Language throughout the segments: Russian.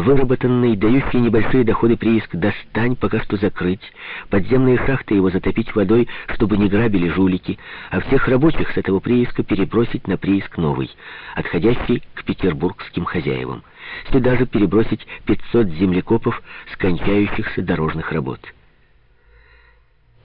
выработанный, дающий небольшие доходы прииск «Достань» пока что закрыть, подземные шахты его затопить водой, чтобы не грабили жулики, а всех рабочих с этого прииска перебросить на прииск новый, отходящий к петербургским хозяевам. Сюда же перебросить 500 землекопов, скончающихся дорожных работ.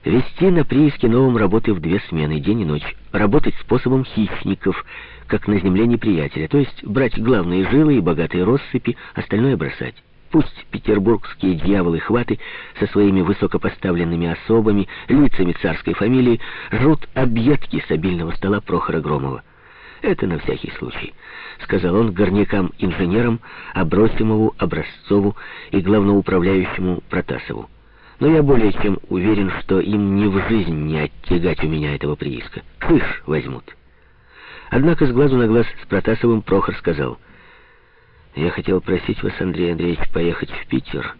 Вести на прииске новом работы в две смены, день и ночь. Работать способом хищников, как на земле неприятеля, то есть брать главные жилы и богатые россыпи, остальное бросать. Пусть петербургские дьяволы-хваты со своими высокопоставленными особами, лицами царской фамилии, жрут объедки с обильного стола Прохора Громова. «Это на всякий случай», — сказал он горнякам-инженерам Абросимову, Образцову и главноуправляющему Протасову. «Но я более чем уверен, что им ни в жизнь не оттягать у меня этого прииска. Кыш возьмут». Однако с глазу на глаз с Протасовым Прохор сказал, «Я хотел просить вас, Андрей Андреевич, поехать в Питер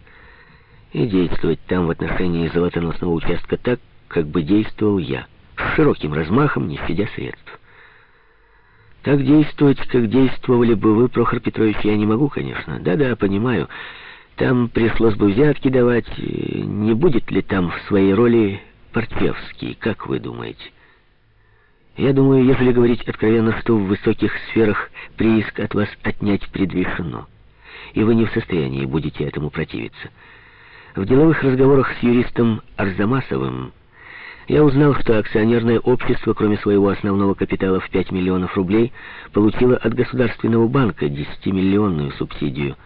и действовать там в отношении золотоносного участка так, как бы действовал я, с широким размахом, не щадя средств». Так действовать, как действовали бы вы, Прохор Петрович, я не могу, конечно. Да-да, понимаю. Там пришлось бы взятки давать. Не будет ли там в своей роли Портевский, как вы думаете? Я думаю, если говорить откровенно, что в высоких сферах прииск от вас отнять предрешено, и вы не в состоянии будете этому противиться. В деловых разговорах с юристом Арзамасовым я узнал, что акционерное общество, кроме своего основного капитала в 5 миллионов рублей, получило от Государственного банка 10-миллионную субсидию,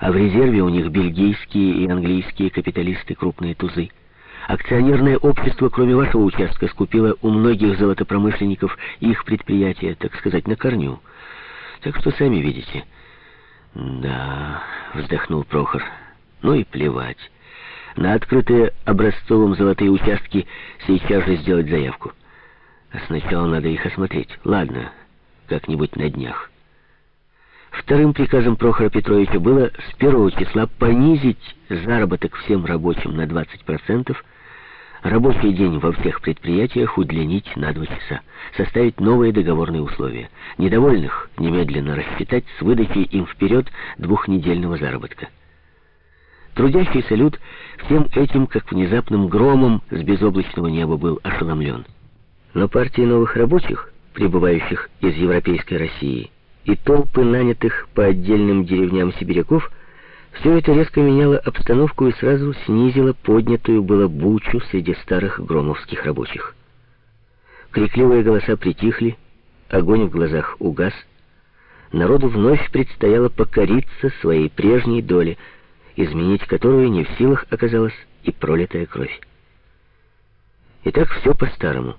а в резерве у них бельгийские и английские капиталисты крупные тузы. Акционерное общество, кроме вашего участка, скупило у многих золотопромышленников их предприятия, так сказать, на корню. Так что сами видите. «Да», — вздохнул Прохор, — «ну и плевать». На открытые образцовым золотые участки сейчас же сделать заявку. А сначала надо их осмотреть. Ладно, как-нибудь на днях. Вторым приказом Прохора Петровича было с первого числа понизить заработок всем рабочим на 20%, рабочий день во всех предприятиях удлинить на два часа, составить новые договорные условия. Недовольных немедленно рассчитать с выдачей им вперед двухнедельного заработка. Трудящийся люд всем этим, как внезапным громом с безоблачного неба, был ошеломлен. Но партии новых рабочих, прибывающих из Европейской России, и толпы нанятых по отдельным деревням сибиряков, все это резко меняло обстановку и сразу снизило поднятую было бучу среди старых громовских рабочих. Крикливые голоса притихли, огонь в глазах угас, народу вновь предстояло покориться своей прежней доле — изменить которую не в силах оказалась и пролитая кровь. И так все по-старому.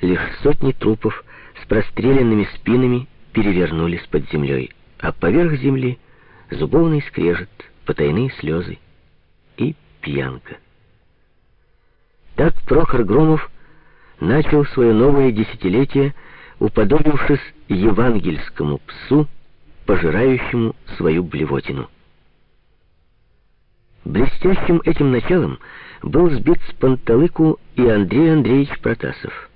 Лишь сотни трупов с простреленными спинами перевернулись под землей, а поверх земли зубовный скрежет, потайные слезы и пьянка. Так Прохор Громов начал свое новое десятилетие, уподобившись евангельскому псу, пожирающему свою блевотину. Блестящим этим началом был сбит с панталыку и Андрей Андреевич Протасов.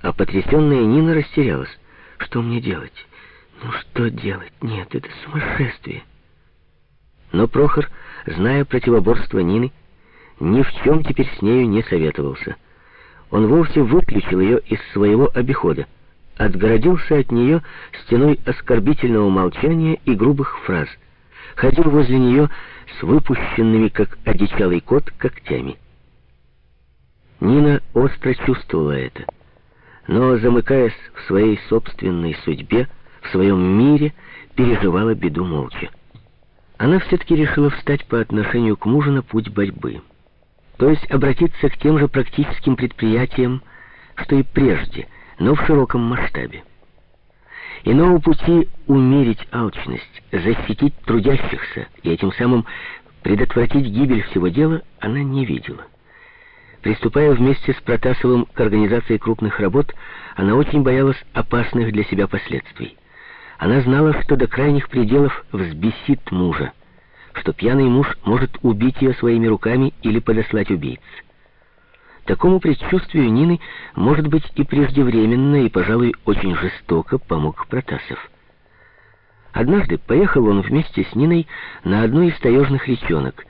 А потрясенная Нина растерялась. Что мне делать? Ну что делать? Нет, это сумасшествие. Но Прохор, зная противоборство Нины, ни в чем теперь с нею не советовался. Он вовсе выключил ее из своего обихода, отгородился от нее стеной оскорбительного молчания и грубых фраз — ходил возле нее с выпущенными, как одичалый кот, когтями. Нина остро чувствовала это, но, замыкаясь в своей собственной судьбе, в своем мире, переживала беду молча. Она все-таки решила встать по отношению к мужу на путь борьбы, то есть обратиться к тем же практическим предприятиям, что и прежде, но в широком масштабе. Иного пути умерить алчность, защитить трудящихся и этим самым предотвратить гибель всего дела она не видела. Приступая вместе с Протасовым к организации крупных работ, она очень боялась опасных для себя последствий. Она знала, что до крайних пределов взбесит мужа, что пьяный муж может убить ее своими руками или подослать убийц. Такому предчувствию Нины, может быть, и преждевременно, и, пожалуй, очень жестоко помог Протасов. Однажды поехал он вместе с Ниной на одну из таежных речонок,